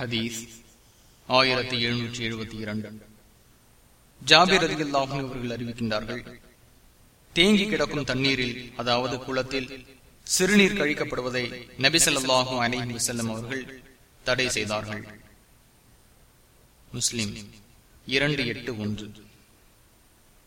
ஹதீஸ் ஆயிரத்தி எழுநூற்றி எழுபத்தி இரண்டு. ஜாபிர் அதிகல்லாகும் அவர்கள் அறிவிக்கின்றார்கள் தேங்கி கிடக்கும் தண்ணீரில் அதாவது குளத்தில் சிறுநீர் கழிக்கப்படுவதை நபிசல்லாஹும் அனைஹி செல்லும் அவர்கள் தடை செய்தார்கள். முஸ்லிம் இரண்டு எட்டு ஒன்று.